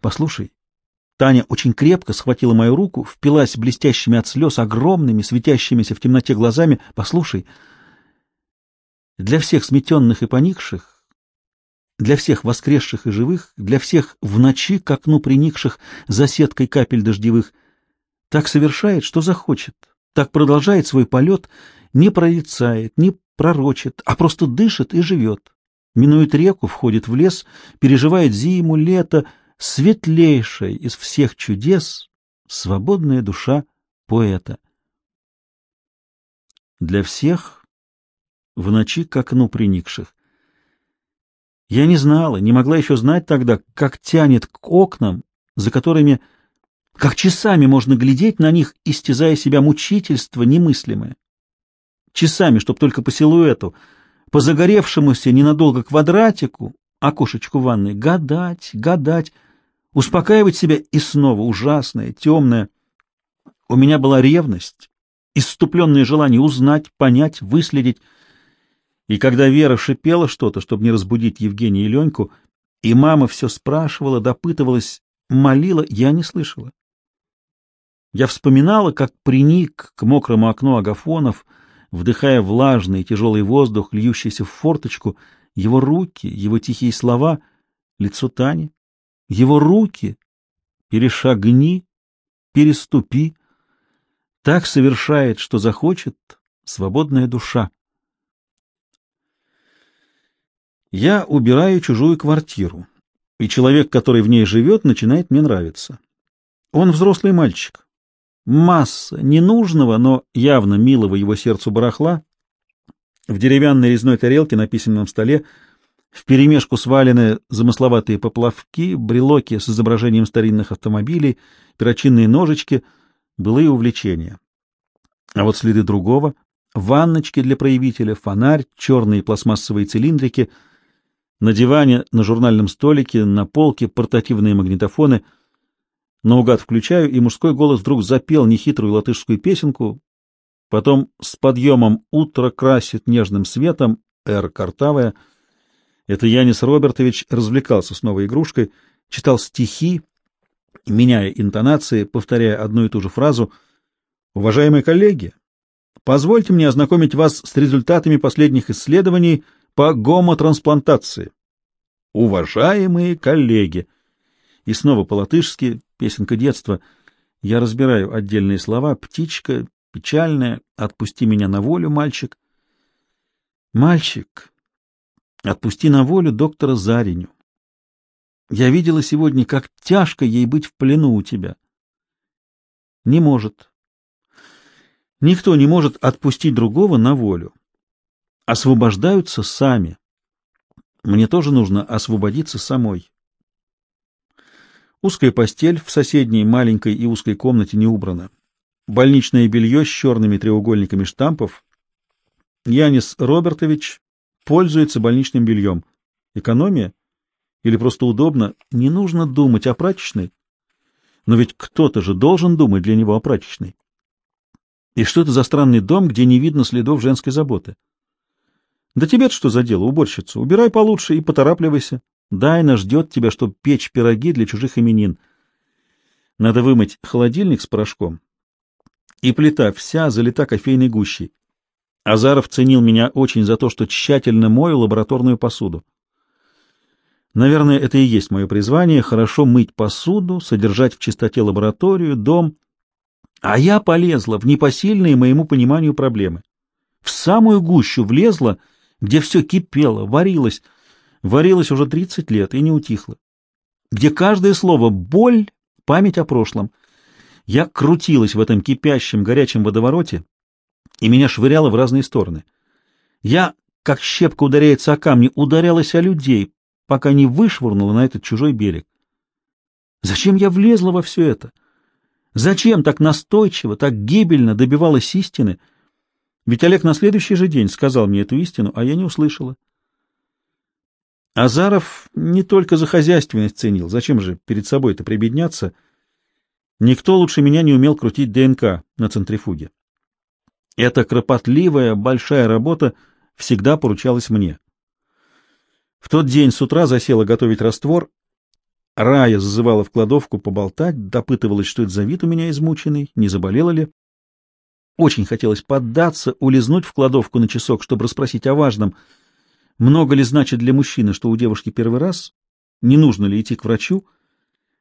Послушай, Таня очень крепко схватила мою руку, впилась блестящими от слез, огромными, светящимися в темноте глазами. Послушай, для всех сметенных и поникших, для всех воскресших и живых, для всех в ночи к окну приникших за сеткой капель дождевых, так совершает, что захочет, так продолжает свой полет, не прорицает, не пророчит, а просто дышит и живет. Минует реку, входит в лес, переживает зиму, лето, светлейшая из всех чудес, свободная душа поэта. Для всех в ночи к окну приникших. Я не знала, не могла еще знать тогда, как тянет к окнам, за которыми, как часами можно глядеть на них, истязая себя мучительство немыслимое. Часами, чтоб только по силуэту, по загоревшемуся ненадолго квадратику, окошечку ванной, гадать, гадать, успокаивать себя и снова ужасное, темное. У меня была ревность, иступленное желание узнать, понять, выследить. И когда Вера шипела что-то, чтобы не разбудить Евгения и Леньку, и мама все спрашивала, допытывалась, молила, я не слышала. Я вспоминала, как приник к мокрому окну агафонов, вдыхая влажный тяжелый воздух, льющийся в форточку, его руки, его тихие слова, лицо Тани, его руки перешагни, переступи. Так совершает, что захочет, свободная душа. Я убираю чужую квартиру, и человек, который в ней живет, начинает мне нравиться. Он взрослый мальчик. Масса ненужного, но явно милого его сердцу барахла. В деревянной резной тарелке на письменном столе вперемешку свалены замысловатые поплавки, брелоки с изображением старинных автомобилей, перочинные ножички, былые увлечения. А вот следы другого — ванночки для проявителя, фонарь, черные пластмассовые цилиндрики, на диване, на журнальном столике, на полке портативные магнитофоны. Наугад включаю, и мужской голос вдруг запел нехитрую латышскую песенку, потом с подъемом «Утро красит нежным светом» «Эр картавая» Это Янис Робертович развлекался с новой игрушкой, читал стихи, меняя интонации, повторяя одну и ту же фразу. «Уважаемые коллеги, позвольте мне ознакомить вас с результатами последних исследований по гомотрансплантации». «Уважаемые коллеги!» И снова по-латышски, песенка детства. Я разбираю отдельные слова. «Птичка», «печальная», «Отпусти меня на волю, мальчик». «Мальчик», Отпусти на волю доктора Зариню. Я видела сегодня, как тяжко ей быть в плену у тебя. Не может. Никто не может отпустить другого на волю. Освобождаются сами. Мне тоже нужно освободиться самой. Узкая постель в соседней маленькой и узкой комнате не убрана. Больничное белье с черными треугольниками штампов. Янис Робертович пользуется больничным бельем. Экономия? Или просто удобно? Не нужно думать о прачечной. Но ведь кто-то же должен думать для него о прачечной. И что это за странный дом, где не видно следов женской заботы? Да тебе что за дело, уборщица? Убирай получше и поторапливайся. Дайна ждет тебя, чтобы печь пироги для чужих именин. Надо вымыть холодильник с порошком. И плита вся залита кофейной гущей. Азаров ценил меня очень за то, что тщательно мою лабораторную посуду. Наверное, это и есть мое призвание — хорошо мыть посуду, содержать в чистоте лабораторию, дом. А я полезла в непосильные моему пониманию проблемы. В самую гущу влезла, где все кипело, варилось. Варилось уже тридцать лет и не утихло. Где каждое слово — боль, память о прошлом. Я крутилась в этом кипящем, горячем водовороте, и меня швыряло в разные стороны. Я, как щепка ударяется о камни, ударялась о людей, пока не вышвырнула на этот чужой берег. Зачем я влезла во все это? Зачем так настойчиво, так гибельно добивалась истины? Ведь Олег на следующий же день сказал мне эту истину, а я не услышала. Азаров не только за хозяйственность ценил, зачем же перед собой-то прибедняться? Никто лучше меня не умел крутить ДНК на центрифуге. Эта кропотливая, большая работа всегда поручалась мне. В тот день с утра засела готовить раствор, Рая зазывала в кладовку поболтать, допытывалась, что это за вид у меня измученный, не заболела ли. Очень хотелось поддаться, улизнуть в кладовку на часок, чтобы расспросить о важном. Много ли значит для мужчины, что у девушки первый раз? Не нужно ли идти к врачу?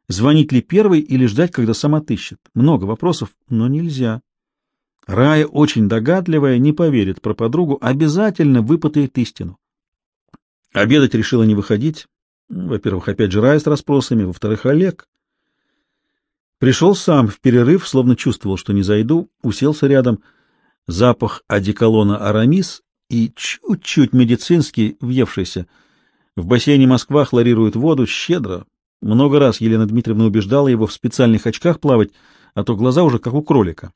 Звонить ли первой или ждать, когда сама отыщет? Много вопросов, но нельзя. Рая очень догадливая, не поверит про подругу, обязательно выпытает истину. Обедать решила не выходить. Во-первых, опять же Рая с расспросами, во-вторых, Олег. Пришел сам в перерыв, словно чувствовал, что не зайду, уселся рядом. Запах одеколона «Арамис» и чуть-чуть медицинский, въевшийся. В бассейне Москва хлорирует воду щедро. Много раз Елена Дмитриевна убеждала его в специальных очках плавать, а то глаза уже как у кролика.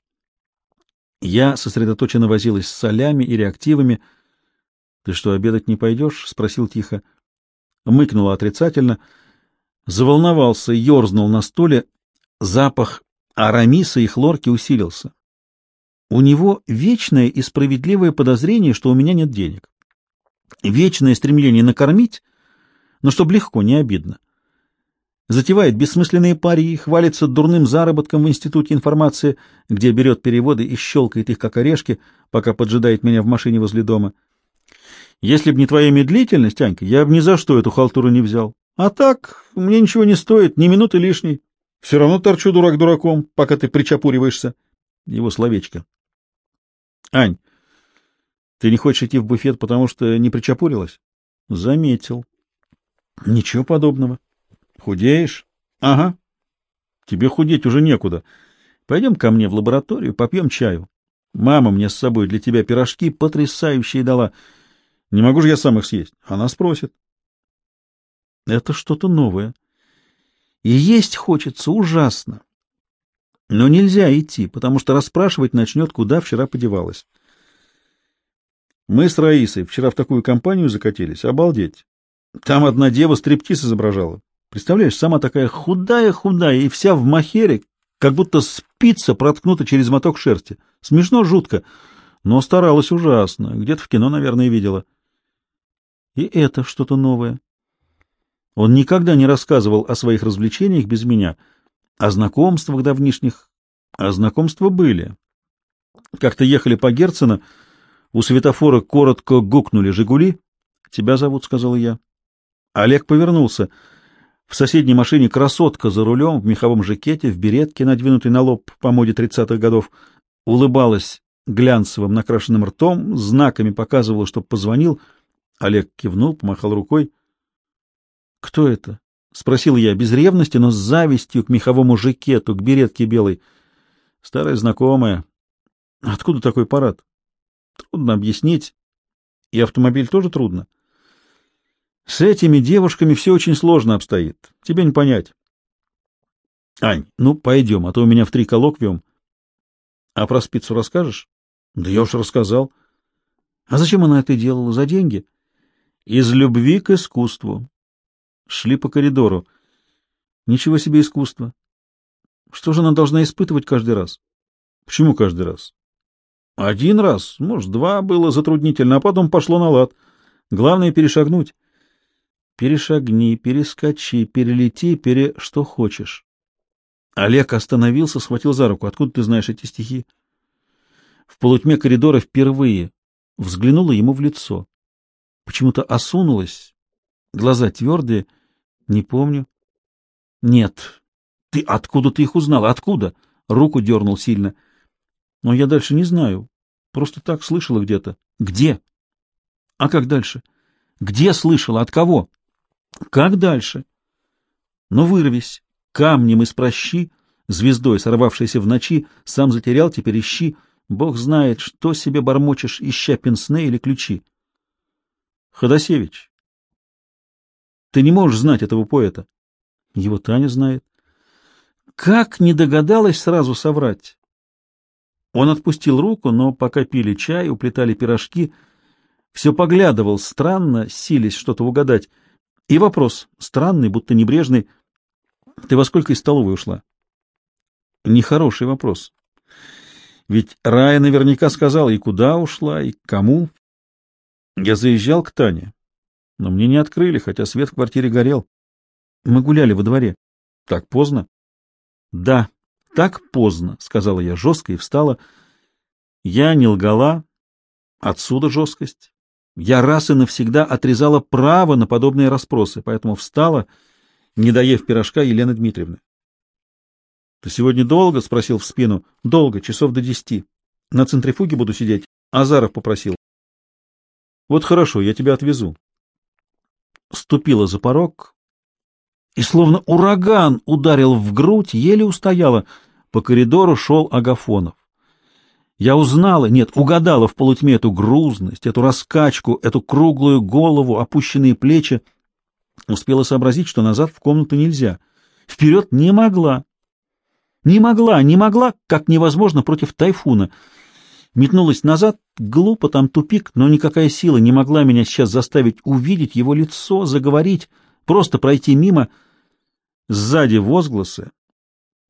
Я сосредоточенно возилась с солями и реактивами. — Ты что, обедать не пойдешь? — спросил тихо. Мыкнула отрицательно. Заволновался, ерзнул на стуле. Запах арамиса и хлорки усилился. У него вечное и справедливое подозрение, что у меня нет денег. Вечное стремление накормить, но чтобы легко, не обидно. Затевает бессмысленные пари, хвалится дурным заработком в Институте информации, где берет переводы и щелкает их, как орешки, пока поджидает меня в машине возле дома. Если б не твоя медлительность, Анька, я бы ни за что эту халтуру не взял. А так, мне ничего не стоит, ни минуты лишней. Все равно торчу дурак дураком, пока ты причапуриваешься. Его словечко. Ань, ты не хочешь идти в буфет, потому что не причапурилась? Заметил. Ничего подобного. Худеешь? Ага. Тебе худеть уже некуда. Пойдем ко мне в лабораторию, попьем чаю. Мама мне с собой для тебя пирожки потрясающие дала. Не могу же я сам их съесть. Она спросит. Это что-то новое. И есть хочется ужасно. Но нельзя идти, потому что расспрашивать начнет, куда вчера подевалась. Мы с Раисой вчера в такую компанию закатились. Обалдеть. Там одна дева стриптиз изображала. Представляешь, сама такая худая-худая и вся в махере, как будто спица проткнута через моток шерсти. Смешно, жутко, но старалась ужасно. Где-то в кино, наверное, видела. И это что-то новое. Он никогда не рассказывал о своих развлечениях без меня, о знакомствах давнишних, а знакомства были. Как-то ехали по Герцена, у светофора коротко гукнули «Жигули». «Тебя зовут», — сказал я. Олег повернулся — в соседней машине красотка за рулем, в меховом жакете, в беретке, надвинутой на лоб по моде тридцатых годов, улыбалась глянцевым накрашенным ртом, знаками показывала, что позвонил. Олег кивнул, помахал рукой. — Кто это? — спросил я, без ревности, но с завистью к меховому жакету, к беретке белой. — Старая знакомая. — Откуда такой парад? — Трудно объяснить. И автомобиль тоже трудно. С этими девушками все очень сложно обстоит. Тебе не понять. Ань, ну пойдем, а то у меня в три коллоквиум. А про спицу расскажешь? Да я уж рассказал. А зачем она это делала? За деньги? Из любви к искусству. Шли по коридору. Ничего себе искусство. Что же она должна испытывать каждый раз? Почему каждый раз? Один раз, может, два было затруднительно, а потом пошло на лад. Главное — перешагнуть. Перешагни, перескочи, перелети, пере... что хочешь. Олег остановился, схватил за руку. Откуда ты знаешь эти стихи? В полутьме коридора впервые взглянула ему в лицо. Почему-то осунулась, глаза твердые. Не помню. Нет. Ты откуда ты их узнал? Откуда? Руку дернул сильно. Но я дальше не знаю. Просто так слышала где-то. Где? А как дальше? Где слышала? От кого? Как дальше? Но ну, вырвись, камнем из прощи, звездой, сорвавшейся в ночи, сам затерял, теперь ищи. Бог знает, что себе бормочешь, ища пенсне или ключи. Ходосевич, ты не можешь знать этого поэта. Его Таня знает. Как не догадалась сразу соврать? Он отпустил руку, но пока пили чай, уплетали пирожки, все поглядывал странно, сились что-то угадать — и вопрос, странный, будто небрежный. Ты во сколько из столовой ушла? Нехороший вопрос. Ведь Рая наверняка сказала, и куда ушла, и кому. Я заезжал к Тане, но мне не открыли, хотя свет в квартире горел. Мы гуляли во дворе. Так поздно? Да, так поздно, сказала я жестко и встала. Я не лгала, отсюда жесткость. Я раз и навсегда отрезала право на подобные расспросы, поэтому встала, не доев пирожка Елены Дмитриевны. — Ты сегодня долго? — спросил в спину. — Долго, часов до десяти. На центрифуге буду сидеть. Азаров попросил. — Вот хорошо, я тебя отвезу. Ступила за порог и словно ураган ударил в грудь, еле устояла. По коридору шел Агафонов. Я узнала, нет, угадала в полутьме эту грузность, эту раскачку, эту круглую голову, опущенные плечи. Успела сообразить, что назад в комнату нельзя. Вперед не могла. Не могла, не могла, как невозможно против тайфуна. Метнулась назад, глупо, там тупик, но никакая сила не могла меня сейчас заставить увидеть его лицо, заговорить, просто пройти мимо. Сзади возгласы.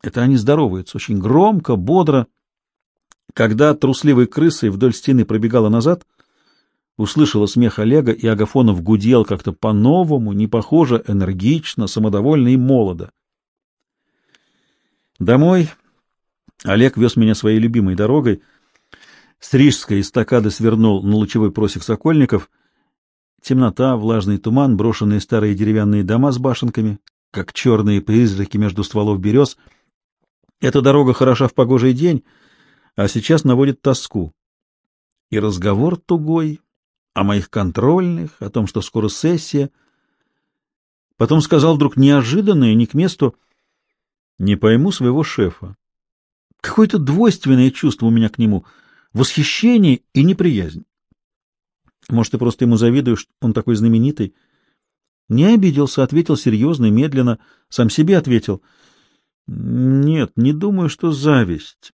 Это они здороваются, очень громко, бодро. Когда трусливой крысой вдоль стены пробегала назад, услышала смех Олега, и Агафонов гудел как-то по-новому, не похоже, энергично, самодовольно и молодо. Домой Олег вез меня своей любимой дорогой. С Рижской эстакады свернул на лучевой просек Сокольников. Темнота, влажный туман, брошенные старые деревянные дома с башенками, как черные призраки между стволов берез. Эта дорога хороша в погожий день, а сейчас наводит тоску. И разговор тугой о моих контрольных, о том, что скоро сессия. Потом сказал вдруг неожиданное, не к месту, не пойму своего шефа. Какое-то двойственное чувство у меня к нему, восхищение и неприязнь. Может, ты просто ему завидуешь, он такой знаменитый? Не обиделся, ответил серьезно и медленно, сам себе ответил. Нет, не думаю, что зависть.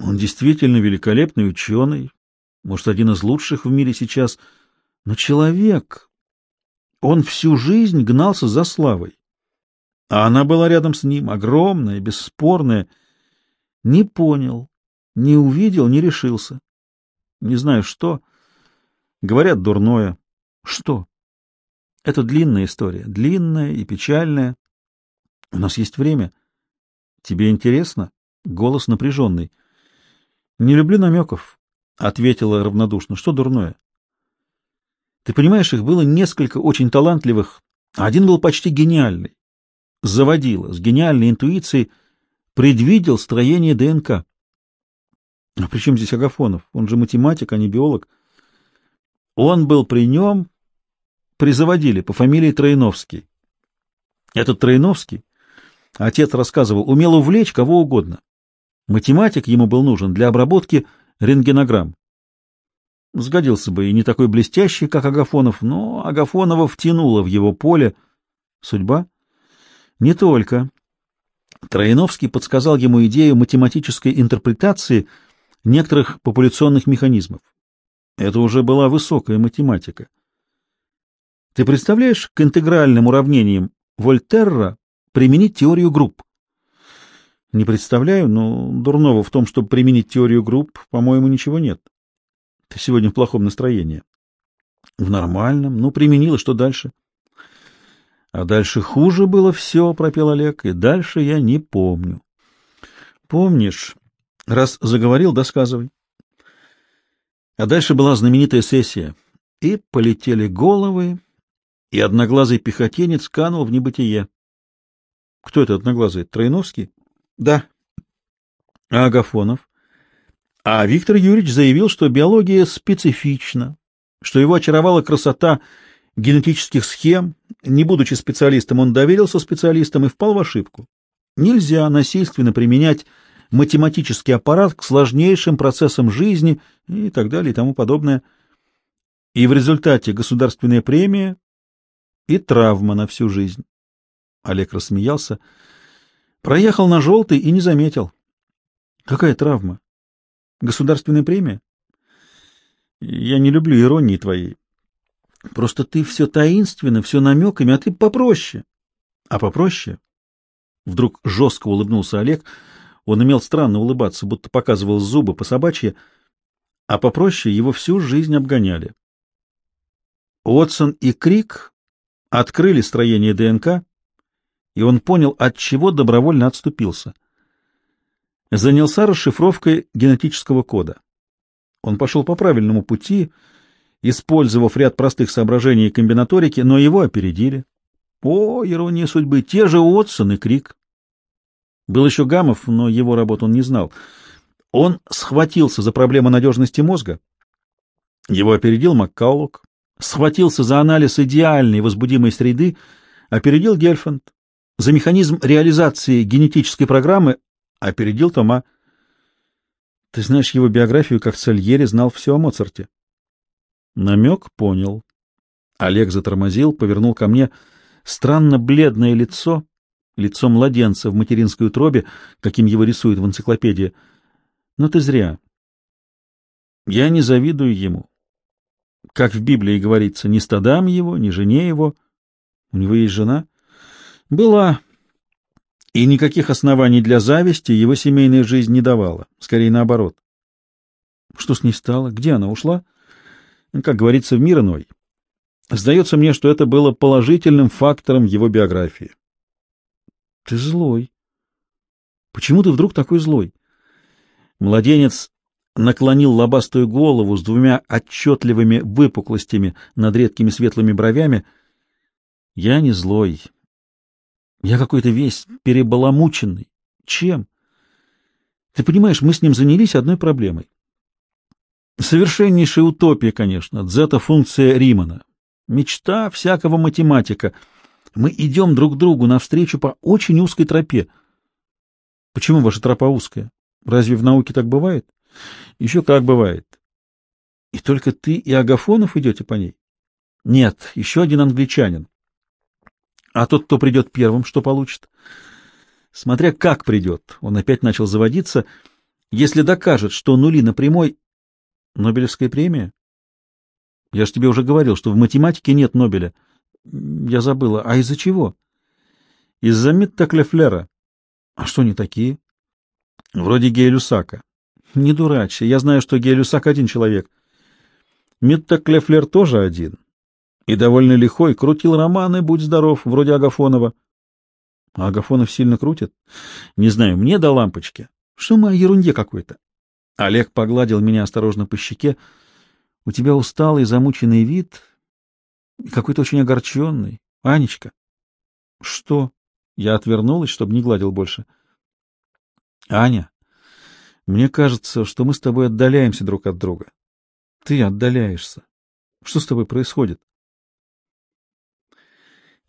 Он действительно великолепный ученый, может, один из лучших в мире сейчас, но человек... Он всю жизнь гнался за славой. А она была рядом с ним, огромная, бесспорная. Не понял, не увидел, не решился. Не знаю, что. Говорят, дурное. Что? Это длинная история, длинная и печальная. У нас есть время. Тебе интересно? Голос напряженный. Не люблю намеков, — ответила равнодушно. Что дурное? Ты понимаешь, их было несколько очень талантливых, а один был почти гениальный. Заводила, с гениальной интуицией, предвидел строение ДНК. А при чем здесь Агафонов? Он же математик, а не биолог. Он был при нем, призаводили по фамилии Троиновский. Этот Троиновский, отец рассказывал, умел увлечь кого угодно. Математик ему был нужен для обработки рентгенограмм. Сгодился бы и не такой блестящий, как Агафонов, но Агафонова втянула в его поле. Судьба? Не только. Троиновский подсказал ему идею математической интерпретации некоторых популяционных механизмов. Это уже была высокая математика. Ты представляешь к интегральным уравнениям Вольтерра применить теорию групп? Не представляю, но дурного в том, чтобы применить теорию групп, по-моему, ничего нет. Ты сегодня в плохом настроении. В нормальном. Ну, применила, что дальше? А дальше хуже было все, пропел Олег, и дальше я не помню. Помнишь? Раз заговорил, досказывай. А дальше была знаменитая сессия. И полетели головы, и одноглазый пехотинец канул в небытие. Кто это одноглазый? Троиновский? Да. А Агафонов? А Виктор Юрьевич заявил, что биология специфична, что его очаровала красота генетических схем. Не будучи специалистом, он доверился специалистам и впал в ошибку. Нельзя насильственно применять математический аппарат к сложнейшим процессам жизни и так далее и тому подобное. И в результате государственная премия и травма на всю жизнь. Олег рассмеялся. Проехал на желтый и не заметил. Какая травма? Государственная премия? Я не люблю иронии твоей. Просто ты все таинственно, все намеками, а ты попроще. А попроще? Вдруг жестко улыбнулся Олег. Он имел странно улыбаться, будто показывал зубы по собачьи, а попроще его всю жизнь обгоняли. Отсон и Крик открыли строение ДНК и он понял, от чего добровольно отступился. Занялся расшифровкой генетического кода. Он пошел по правильному пути, использовав ряд простых соображений и комбинаторики, но его опередили. О, ирония судьбы, те же Уотсон и Крик. Был еще Гамов, но его работу он не знал. Он схватился за проблему надежности мозга. Его опередил Маккаулок. Схватился за анализ идеальной возбудимой среды, опередил Гельфанд. За механизм реализации генетической программы опередил Тома. Ты знаешь его биографию, как Сальери знал все о Моцарте. Намек понял. Олег затормозил, повернул ко мне странно бледное лицо, лицо младенца в материнской утробе, каким его рисуют в энциклопедии. Но ты зря. Я не завидую ему. Как в Библии говорится, ни стадам его, ни жене его. У него есть жена? Была. И никаких оснований для зависти его семейная жизнь не давала. Скорее наоборот. Что с ней стало? Где она ушла? Как говорится, в мир иной. Сдается мне, что это было положительным фактором его биографии. Ты злой. Почему ты вдруг такой злой? Младенец наклонил лобастую голову с двумя отчетливыми выпуклостями над редкими светлыми бровями. Я не злой. Я какой-то весь перебаламученный. Чем? Ты понимаешь, мы с ним занялись одной проблемой. Совершеннейшая утопия, конечно, дзета-функция Римана. Мечта всякого математика. Мы идем друг другу навстречу по очень узкой тропе. Почему ваша тропа узкая? Разве в науке так бывает? Еще как бывает. И только ты и Агафонов идете по ней? Нет, еще один англичанин. А тот, кто придет первым, что получит? Смотря как придет. Он опять начал заводиться. Если докажет, что нули на прямой... Нобелевская премия? Я же тебе уже говорил, что в математике нет Нобеля. Я забыла. А из-за чего? Из-за Миттаклефлера. А что они такие? Вроде Гея-Люсака. Не дурачься. Я знаю, что Гея-Люсак один человек. Миттаклефлер тоже один. И довольно лихой. Крутил романы, будь здоров, вроде Агафонова. А Агафонов сильно крутит? Не знаю, мне до лампочки. Что о ерунде какой-то? Олег погладил меня осторожно по щеке. У тебя усталый, замученный вид какой-то очень огорченный. Анечка. Что? Я отвернулась, чтобы не гладил больше. Аня, мне кажется, что мы с тобой отдаляемся друг от друга. Ты отдаляешься. Что с тобой происходит?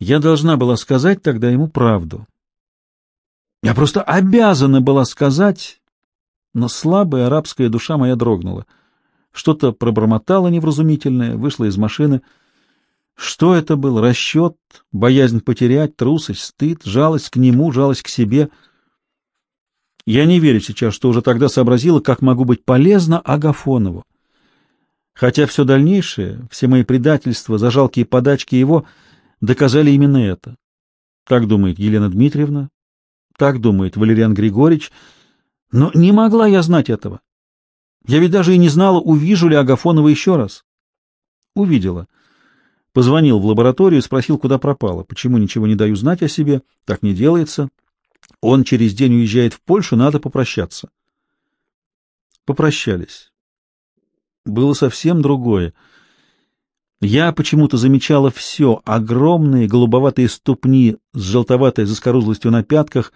Я должна была сказать тогда ему правду. Я просто обязана была сказать, но слабая арабская душа моя дрогнула. Что-то пробормотало невразумительное, вышло из машины. Что это был? Расчет, боязнь потерять, трусость, стыд, жалость к нему, жалость к себе. Я не верю сейчас, что уже тогда сообразила, как могу быть полезна Агафонову. Хотя все дальнейшее, все мои предательства за жалкие подачки его доказали именно это. Так думает Елена Дмитриевна, так думает Валериан Григорьевич, но не могла я знать этого. Я ведь даже и не знала, увижу ли Агафонова еще раз. Увидела. Позвонил в лабораторию, спросил, куда пропала, почему ничего не даю знать о себе, так не делается. Он через день уезжает в Польшу, надо попрощаться. Попрощались. Было совсем другое. Я почему-то замечала все, огромные голубоватые ступни с желтоватой заскорузлостью на пятках,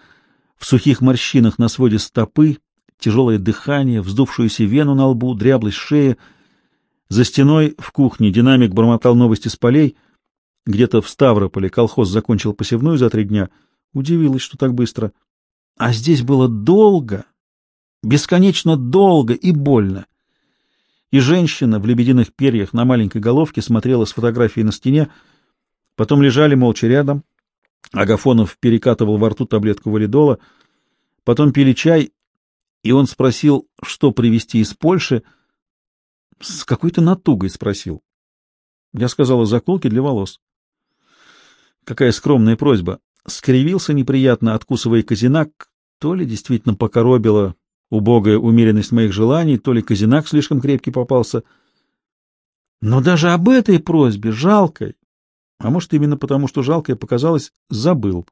в сухих морщинах на своде стопы, тяжелое дыхание, вздувшуюся вену на лбу, дряблость шеи. За стеной в кухне динамик бормотал новости с полей. Где-то в Ставрополе колхоз закончил посевную за три дня. Удивилась, что так быстро. А здесь было долго, бесконечно долго и больно. И женщина в лебединых перьях на маленькой головке смотрела с фотографией на стене, потом лежали молча рядом. Агафонов перекатывал во рту таблетку валидола, потом пили чай и он спросил, что привезти из Польши. С какой-то натугой спросил. Я сказала, заколки для волос. Какая скромная просьба. Скривился неприятно, откусывая казинак. То ли действительно покоробила убогая умеренность моих желаний, то ли казинак слишком крепкий попался. Но даже об этой просьбе, жалкой, а может, именно потому, что жалкой показалось, забыл.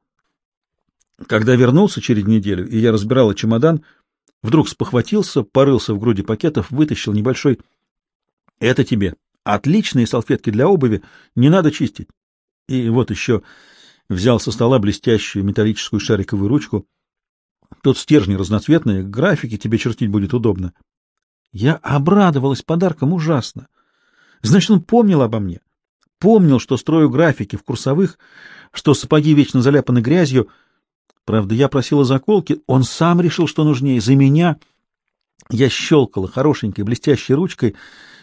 Когда вернулся через неделю, и я разбирала чемодан, вдруг спохватился, порылся в груди пакетов, вытащил небольшой. Это тебе. Отличные салфетки для обуви, не надо чистить. И вот еще взял со стола блестящую металлическую шариковую ручку. Тут стержни разноцветные, графики тебе чертить будет удобно. Я обрадовалась подарком ужасно. Значит, он помнил обо мне. Помнил, что строю графики в курсовых, что сапоги вечно заляпаны грязью. Правда, я просила заколки, он сам решил, что нужнее, за меня. Я щелкала хорошенькой блестящей ручкой,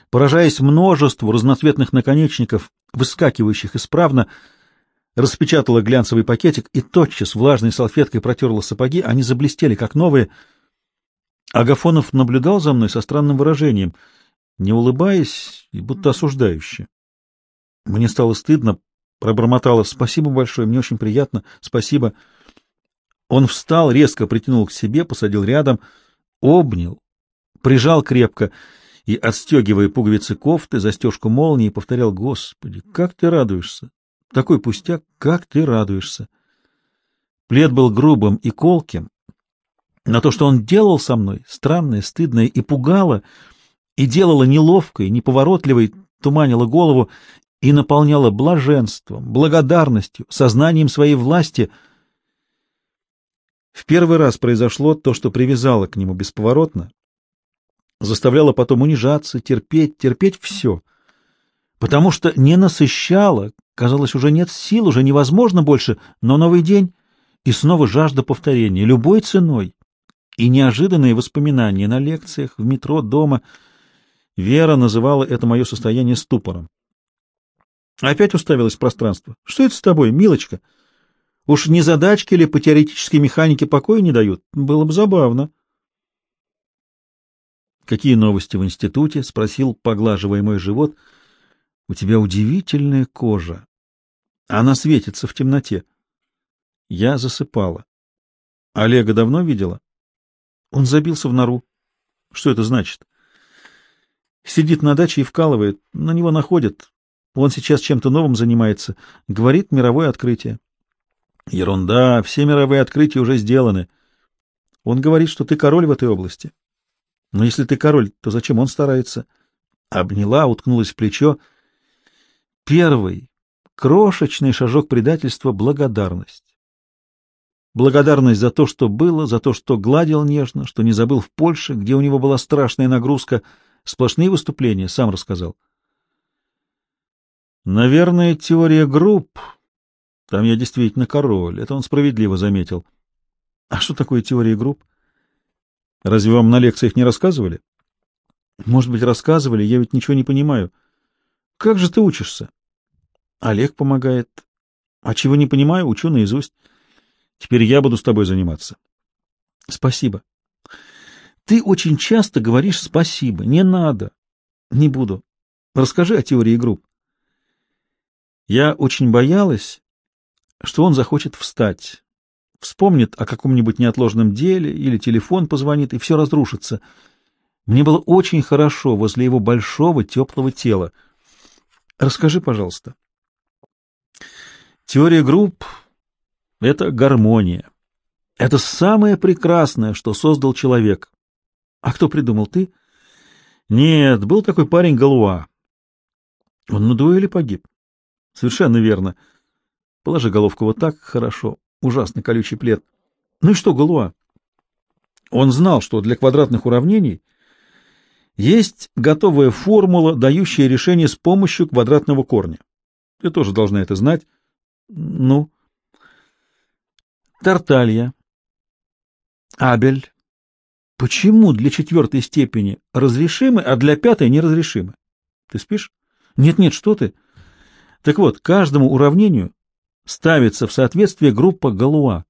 поражаясь множеству разноцветных наконечников, выскакивающих исправно, распечатала глянцевый пакетик и тотчас влажной салфеткой протерла сапоги, они заблестели, как новые. Агафонов наблюдал за мной со странным выражением, не улыбаясь и будто осуждающе. Мне стало стыдно, пробормотала «Спасибо большое, мне очень приятно, спасибо». Он встал, резко притянул к себе, посадил рядом, обнял, прижал крепко и, отстегивая пуговицы кофты, застежку молнии, повторял «Господи, как ты радуешься! Такой пустяк, как ты радуешься!» Плед был грубым и колким, на то, что он делал со мной, странное, стыдное и пугало, и делало неловкой, неповоротливой, туманило голову и наполняло блаженством, благодарностью, сознанием своей власти. В первый раз произошло то, что привязало к нему бесповоротно, заставляло потом унижаться, терпеть, терпеть все, потому что не насыщало, казалось, уже нет сил, уже невозможно больше, но новый день и снова жажда повторения, любой ценой, и неожиданные воспоминания на лекциях, в метро, дома. Вера называла это мое состояние ступором. Опять уставилась в пространство. Что это с тобой, милочка? Уж не задачки ли по теоретической механике покоя не дают? Было бы забавно. Какие новости в институте? Спросил, поглаживая мой живот. У тебя удивительная кожа. Она светится в темноте. Я засыпала. Олега давно видела? Он забился в нору. Что это значит? Сидит на даче и вкалывает. На него находят. Он сейчас чем-то новым занимается. Говорит мировое открытие. Ерунда, все мировые открытия уже сделаны. Он говорит, что ты король в этой области. Но если ты король, то зачем он старается? Обняла, уткнулась в плечо. Первый, крошечный шажок предательства — благодарность. Благодарность за то, что было, за то, что гладил нежно, что не забыл в Польше, где у него была страшная нагрузка, сплошные выступления, сам рассказал. Наверное, теория групп. Там я действительно король. Это он справедливо заметил. А что такое теория групп? Разве вам на лекциях не рассказывали? Может быть, рассказывали, я ведь ничего не понимаю. Как же ты учишься? Олег помогает. А чего не понимаю, учу наизусть. Теперь я буду с тобой заниматься. Спасибо. Ты очень часто говоришь спасибо. Не надо. Не буду. Расскажи о теории групп. Я очень боялась, что он захочет встать, вспомнит о каком-нибудь неотложном деле или телефон позвонит, и все разрушится. Мне было очень хорошо возле его большого теплого тела. Расскажи, пожалуйста. Теория групп — это гармония. Это самое прекрасное, что создал человек. А кто придумал, ты? Нет, был такой парень Галуа. Он на дуэли погиб. Совершенно верно. Положи головку вот так, хорошо. Ужасный колючий плед. Ну и что, Галуа? Он знал, что для квадратных уравнений есть готовая формула, дающая решение с помощью квадратного корня. Ты тоже должна это знать. Ну? Тарталья. Абель. Почему для четвертой степени разрешимы, а для пятой неразрешимы? Ты спишь? Нет-нет, что ты? Так вот, каждому уравнению ставится в соответствие группа Галуа.